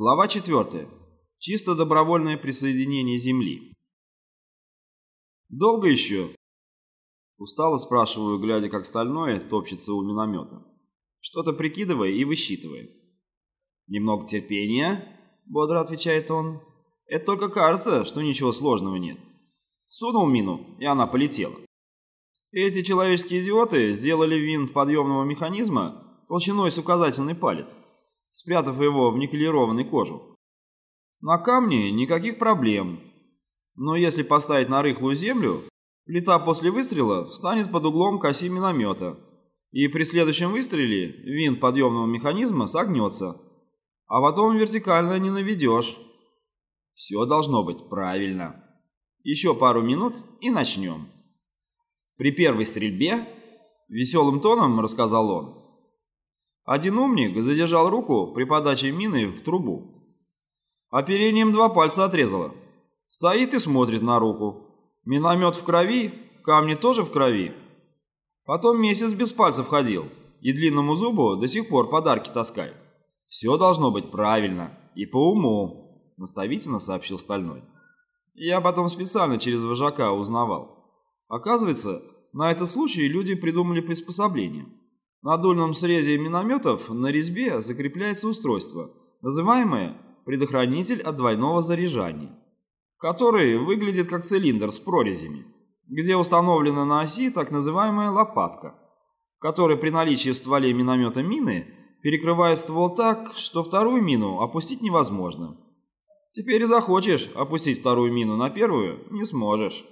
Глава 4. Чисто добровольное присоединение Земли. «Долго еще?» Устало спрашиваю, глядя, как стальное топчется у миномета. Что-то прикидывая и высчитывая. «Немного терпения», — бодро отвечает он. «Это только кажется, что ничего сложного нет. Сунул мину, и она полетела. Эти человеческие идиоты сделали винт подъемного механизма толщиной с указательный палец» спрятав его в никелированной кожу. На камне никаких проблем, но если поставить на рыхлую землю, плита после выстрела встанет под углом к оси миномета, и при следующем выстреле винт подъемного механизма согнется, а потом вертикально не наведешь. Все должно быть правильно. Еще пару минут и начнем. При первой стрельбе, веселым тоном рассказал он, один умник задержал руку при подаче мины в трубу. Оперением два пальца отрезало. Стоит и смотрит на руку. Миномет в крови, камни тоже в крови. Потом месяц без пальцев ходил, и длинному зубу до сих пор подарки таскает. Все должно быть правильно и по уму, наставительно сообщил Стальной. Я потом специально через вожака узнавал. Оказывается, на этот случай люди придумали приспособление. На дульном срезе минометов на резьбе закрепляется устройство, называемое предохранитель от двойного заряжания, который выглядит как цилиндр с прорезями, где установлена на оси так называемая лопатка, которая при наличии в стволе миномета мины перекрывает ствол так, что вторую мину опустить невозможно. Теперь и захочешь опустить вторую мину на первую, не сможешь.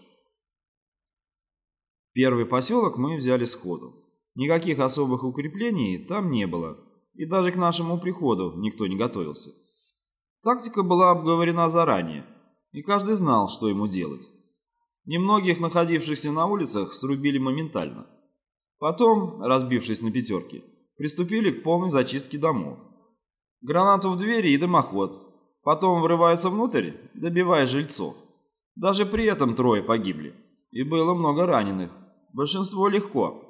Первый поселок мы взяли сходу. Никаких особых укреплений там не было, и даже к нашему приходу никто не готовился. Тактика была обговорена заранее, и каждый знал, что ему делать. Немногих находившихся на улицах срубили моментально. Потом, разбившись на пятерки, приступили к полной зачистке домов. Гранату в двери и дымоход. Потом врываются внутрь, добивая жильцов. Даже при этом трое погибли. И было много раненых. Большинство легко,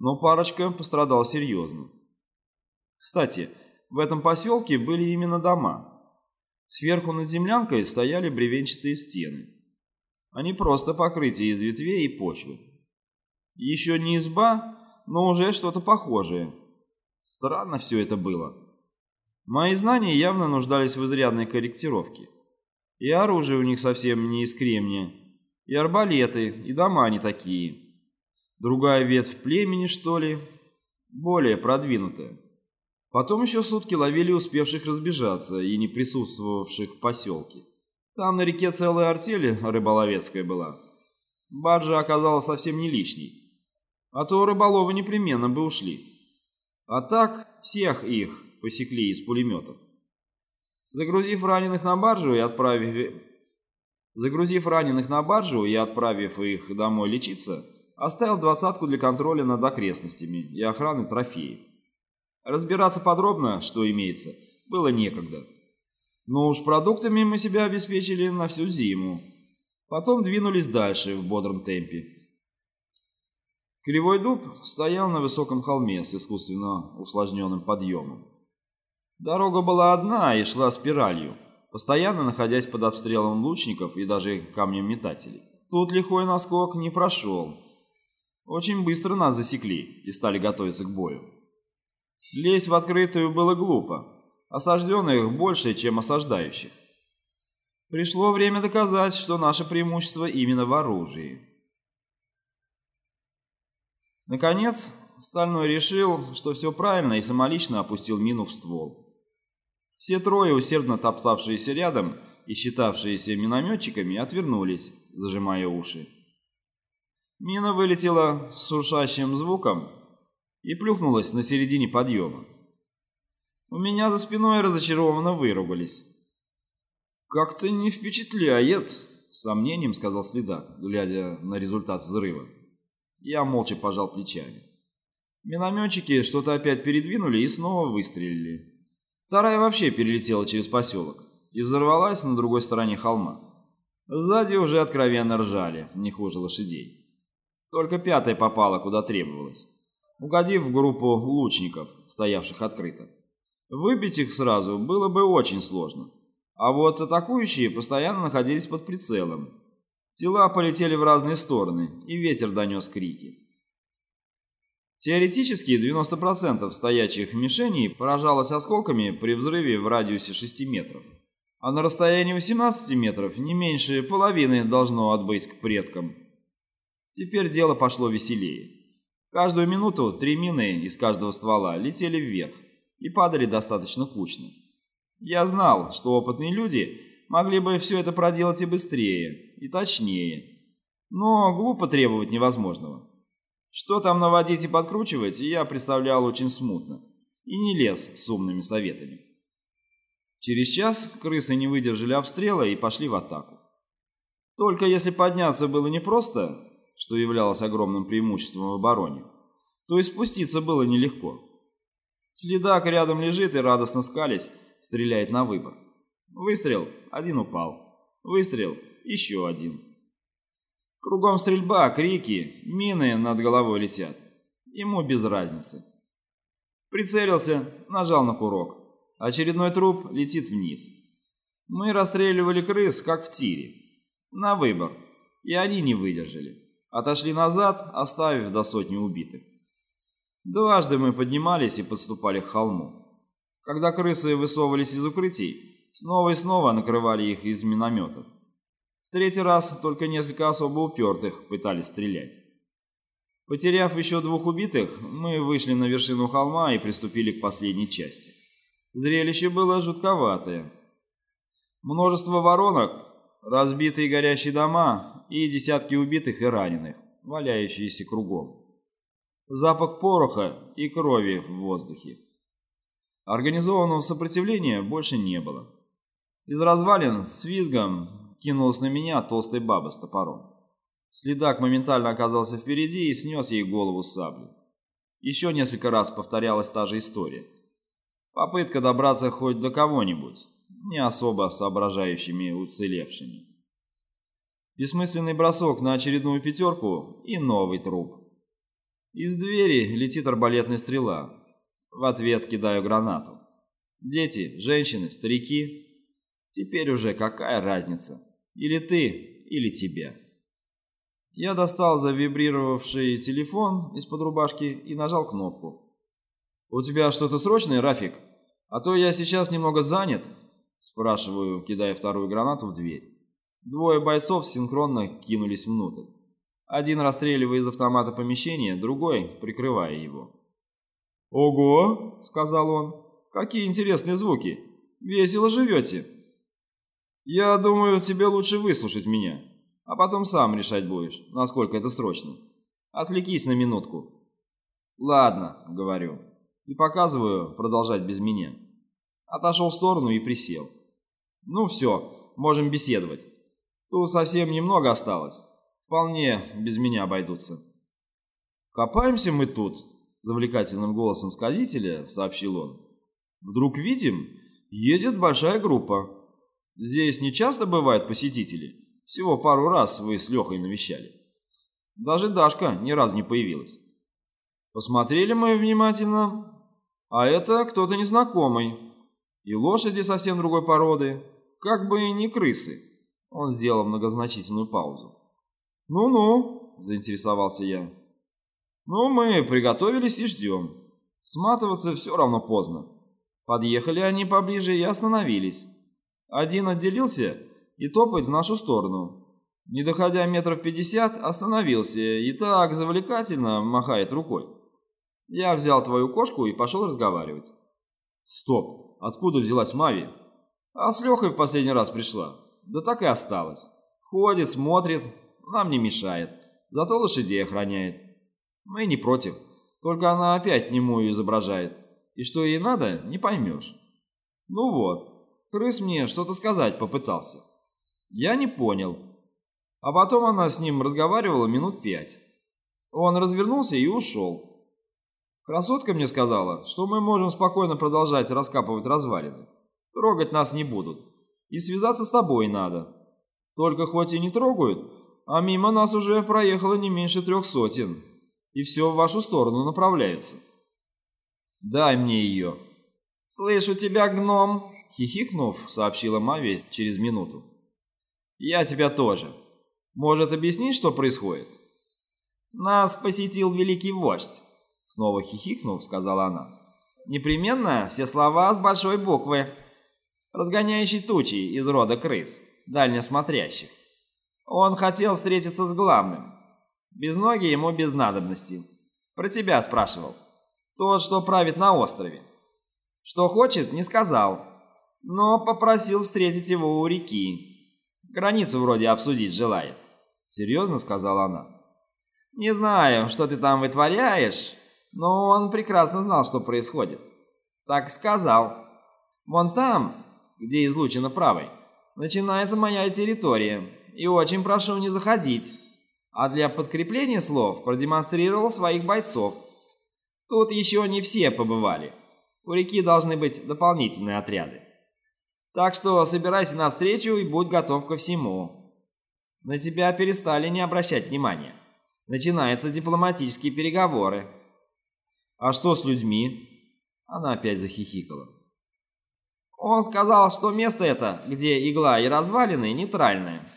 но парочка пострадала серьезно. Кстати, в этом поселке были именно дома. Сверху над землянкой стояли бревенчатые стены. Они просто покрытие из ветвей и почвы. Еще не изба, но уже что-то похожее. Странно все это было. Мои знания явно нуждались в изрядной корректировке. И оружие у них совсем не из кремния, и арбалеты, и дома не такие. Другая ветвь племени, что ли, более продвинутая. Потом еще сутки ловили успевших разбежаться и не присутствовавших в поселке. Там на реке целая артель рыболовецкая была. Баржа оказалась совсем не лишней. А то рыболовы непременно бы ушли. А так всех их посекли из пулеметов. Загрузив раненых на баржу и отправив... Загрузив раненых на баржу и отправив их домой лечиться, Оставил двадцатку для контроля над окрестностями и охраны трофеев. Разбираться подробно, что имеется, было некогда. Но уж продуктами мы себя обеспечили на всю зиму. Потом двинулись дальше в бодром темпе. Кривой дуб стоял на высоком холме с искусственно усложненным подъемом. Дорога была одна и шла спиралью, постоянно находясь под обстрелом лучников и даже камнем метателей. Тут лихой наскок не прошел, очень быстро нас засекли и стали готовиться к бою. Лезть в открытую было глупо. Осажденных больше, чем осаждающих. Пришло время доказать, что наше преимущество именно в оружии. Наконец, Стальной решил, что все правильно и самолично опустил мину в ствол. Все трое, усердно топтавшиеся рядом и считавшиеся минометчиками, отвернулись, зажимая уши. Мина вылетела с шуршащим звуком и плюхнулась на середине подъема. У меня за спиной разочарованно выругались. «Как-то не впечатляет», — с сомнением сказал следак, глядя на результат взрыва. Я молча пожал плечами. Минометчики что-то опять передвинули и снова выстрелили. Вторая вообще перелетела через поселок и взорвалась на другой стороне холма. Сзади уже откровенно ржали, не хуже лошадей. Только пятая попала, куда требовалось, угодив в группу лучников, стоявших открыто. Выбить их сразу было бы очень сложно. А вот атакующие постоянно находились под прицелом. Тела полетели в разные стороны, и ветер донес крики. Теоретически 90% стоячих мишеней поражалось осколками при взрыве в радиусе 6 метров. А на расстоянии 18 метров не меньше половины должно отбыть к предкам. Теперь дело пошло веселее. Каждую минуту три мины из каждого ствола летели вверх и падали достаточно кучно. Я знал, что опытные люди могли бы все это проделать и быстрее, и точнее. Но глупо требовать невозможного. Что там наводить и подкручивать, я представлял очень смутно. И не лез с умными советами. Через час крысы не выдержали обстрела и пошли в атаку. Только если подняться было непросто, что являлось огромным преимуществом в обороне, то и спуститься было нелегко. Следак рядом лежит и радостно скались, стреляет на выбор. Выстрел, один упал. Выстрел, еще один. Кругом стрельба, крики, мины над головой летят. Ему без разницы. Прицелился, нажал на курок. Очередной труп летит вниз. Мы расстреливали крыс, как в тире. На выбор. И они не выдержали. Отошли назад, оставив до сотни убитых. Дважды мы поднимались и подступали к холму. Когда крысы высовывались из укрытий, снова и снова накрывали их из минометов. В третий раз только несколько особо упертых пытались стрелять. Потеряв еще двух убитых, мы вышли на вершину холма и приступили к последней части. Зрелище было жутковатое. Множество воронок, разбитые горящие дома и десятки убитых и раненых, валяющиеся кругом. Запах пороха и крови в воздухе. Организованного сопротивления больше не было. Из развалин с визгом кинулась на меня толстая баба с топором. Следак моментально оказался впереди и снес ей голову саблей. Еще несколько раз повторялась та же история. Попытка добраться хоть до кого-нибудь, не особо соображающими уцелевшими. Бессмысленный бросок на очередную пятерку и новый труп. Из двери летит арбалетная стрела. В ответ кидаю гранату. Дети, женщины, старики. Теперь уже какая разница? Или ты, или тебя. Я достал завибрировавший телефон из-под рубашки и нажал кнопку. «У тебя что-то срочное, Рафик? А то я сейчас немного занят», спрашиваю, кидая вторую гранату в дверь. Двое бойцов синхронно кинулись внутрь. Один расстреливая из автомата помещение, другой прикрывая его. «Ого!» — сказал он. «Какие интересные звуки! Весело живете!» «Я думаю, тебе лучше выслушать меня, а потом сам решать будешь, насколько это срочно. Отвлекись на минутку». «Ладно», — говорю, и показываю продолжать без меня. Отошел в сторону и присел. «Ну все, можем беседовать. Тут совсем немного осталось. Вполне без меня обойдутся». «Копаемся мы тут», завлекательным голосом сказителя сообщил он. Вдруг видим, едет большая группа. Здесь не часто бывают посетители. Всего пару раз вы с Лехой навещали. Даже Дашка ни разу не появилась. Посмотрели мы внимательно, а это кто-то незнакомый. И лошади совсем другой породы, как бы и не крысы. Он сделал многозначительную паузу. «Ну-ну», — заинтересовался я. Ну, мы приготовились и ждем. Сматываться все равно поздно. Подъехали они поближе и остановились. Один отделился и топает в нашу сторону. Не доходя метров пятьдесят, остановился и так завлекательно махает рукой. Я взял твою кошку и пошел разговаривать. Стоп, откуда взялась Мави? А с Лехой в последний раз пришла. Да так и осталась. Ходит, смотрит, нам не мешает. Зато лошадей охраняет. Мы не против, только она опять немую изображает, и что ей надо, не поймешь. Ну вот, крыс мне что-то сказать попытался. Я не понял. А потом она с ним разговаривала минут пять. Он развернулся и ушел. Красотка мне сказала, что мы можем спокойно продолжать раскапывать развалины. Трогать нас не будут. И связаться с тобой надо. Только хоть и не трогают, а мимо нас уже проехало не меньше трех сотен и все в вашу сторону направляется. Дай мне ее. «Слышь, у тебя гном!» — хихикнув, сообщила Мави через минуту. «Я тебя тоже. Может, объяснить, что происходит?» «Нас посетил великий вождь», — снова хихикнув, сказала она. «Непременно все слова с большой буквы, разгоняющий тучи из рода крыс, дальнесмотрящих. Он хотел встретиться с главным. Без ноги ему без надобности. Про тебя спрашивал. Тот, что правит на острове. Что хочет, не сказал, но попросил встретить его у реки. Границу вроде обсудить желает. Серьезно сказала она. Не знаю, что ты там вытворяешь, но он прекрасно знал, что происходит. Так сказал. Вон там, где излучено правой, начинается моя территория, и очень прошу не заходить. А для подкрепления слов продемонстрировал своих бойцов. Тут еще не все побывали. У реки должны быть дополнительные отряды. Так что собирайся навстречу и будь готов ко всему. На тебя перестали не обращать внимания. Начинаются дипломатические переговоры. А что с людьми? Она опять захихикала. Он сказал, что место это, где игла и развалины, нейтральное.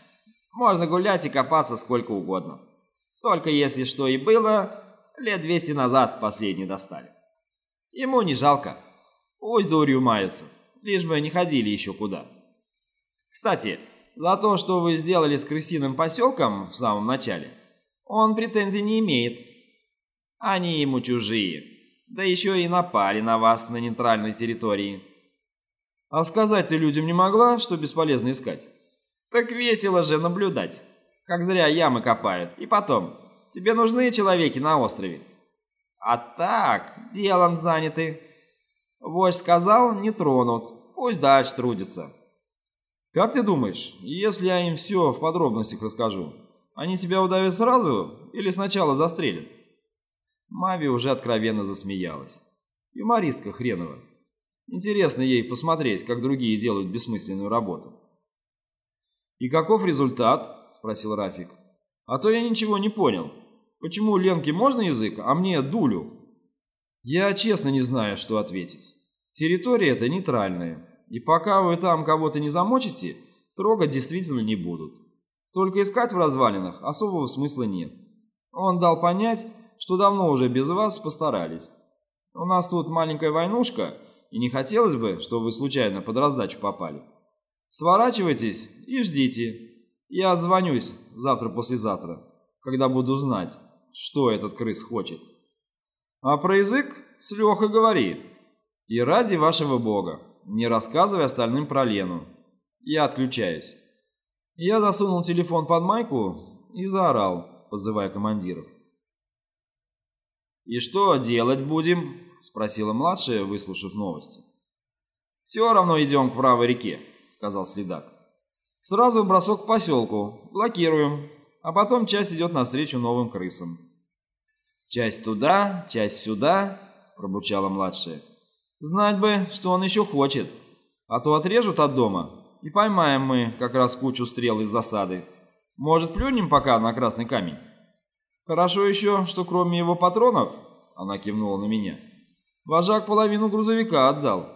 Можно гулять и копаться сколько угодно. Только если что и было, лет 200 назад последний достали. Ему не жалко. Пусть дурью маются, лишь бы не ходили еще куда. Кстати, за то, что вы сделали с крысиным поселком в самом начале, он претензий не имеет. Они ему чужие, да еще и напали на вас на нейтральной территории. А сказать ты людям не могла, что бесполезно искать? Так весело же наблюдать, как зря ямы копают. И потом, тебе нужны человеки на острове. А так, делом заняты. Вождь сказал, не тронут, пусть дальше трудятся. Как ты думаешь, если я им все в подробностях расскажу, они тебя удавят сразу или сначала застрелят? Мави уже откровенно засмеялась. Юмористка хренова. Интересно ей посмотреть, как другие делают бессмысленную работу. «И каков результат?» – спросил Рафик. «А то я ничего не понял. Почему Ленке можно язык, а мне дулю? Я честно не знаю, что ответить. Территория эта нейтральная, и пока вы там кого-то не замочите, трогать действительно не будут. Только искать в развалинах особого смысла нет. Он дал понять, что давно уже без вас постарались. У нас тут маленькая войнушка, и не хотелось бы, чтобы вы случайно под раздачу попали. Сворачивайтесь и ждите. Я отзвонюсь завтра-послезавтра, когда буду знать что этот крыс хочет. А про язык с Лехой говори. И ради вашего бога, не рассказывай остальным про Лену. Я отключаюсь. Я засунул телефон под майку и заорал, подзывая командиров. «И что делать будем?» – спросила младшая, выслушав новости. «Все равно идем к правой реке», – сказал следак. «Сразу бросок к поселку, блокируем, а потом часть идет навстречу новым крысам. «Часть туда, часть сюда», — пробурчала младшая. «Знать бы, что он еще хочет, а то отрежут от дома, и поймаем мы как раз кучу стрел из засады. Может, плюнем пока на красный камень? Хорошо еще, что кроме его патронов, — она кивнула на меня, — вожак половину грузовика отдал.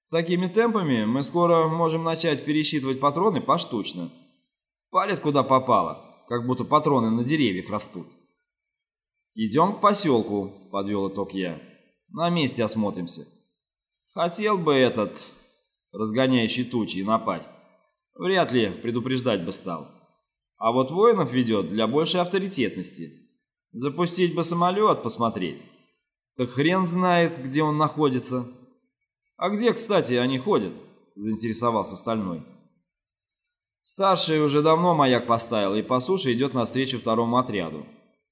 С такими темпами мы скоро можем начать пересчитывать патроны поштучно. Палит куда попало, как будто патроны на деревьях растут. «Идем к поселку», — подвел итог я. «На месте осмотримся». Хотел бы этот, разгоняющий тучи, напасть. Вряд ли предупреждать бы стал. А вот воинов ведет для большей авторитетности. Запустить бы самолет, посмотреть. Так хрен знает, где он находится. А где, кстати, они ходят? Заинтересовался Стальной. Старший уже давно маяк поставил и по суше идет навстречу второму отряду.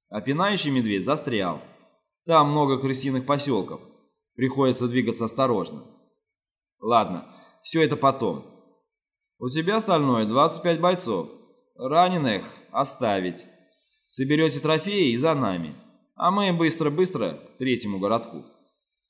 А пинающий медведь застрял. Там много крысиных поселков. Приходится двигаться осторожно. Ладно, все это потом. У тебя остальное 25 бойцов. Раненых оставить. Соберете трофеи и за нами. А мы быстро-быстро к третьему городку.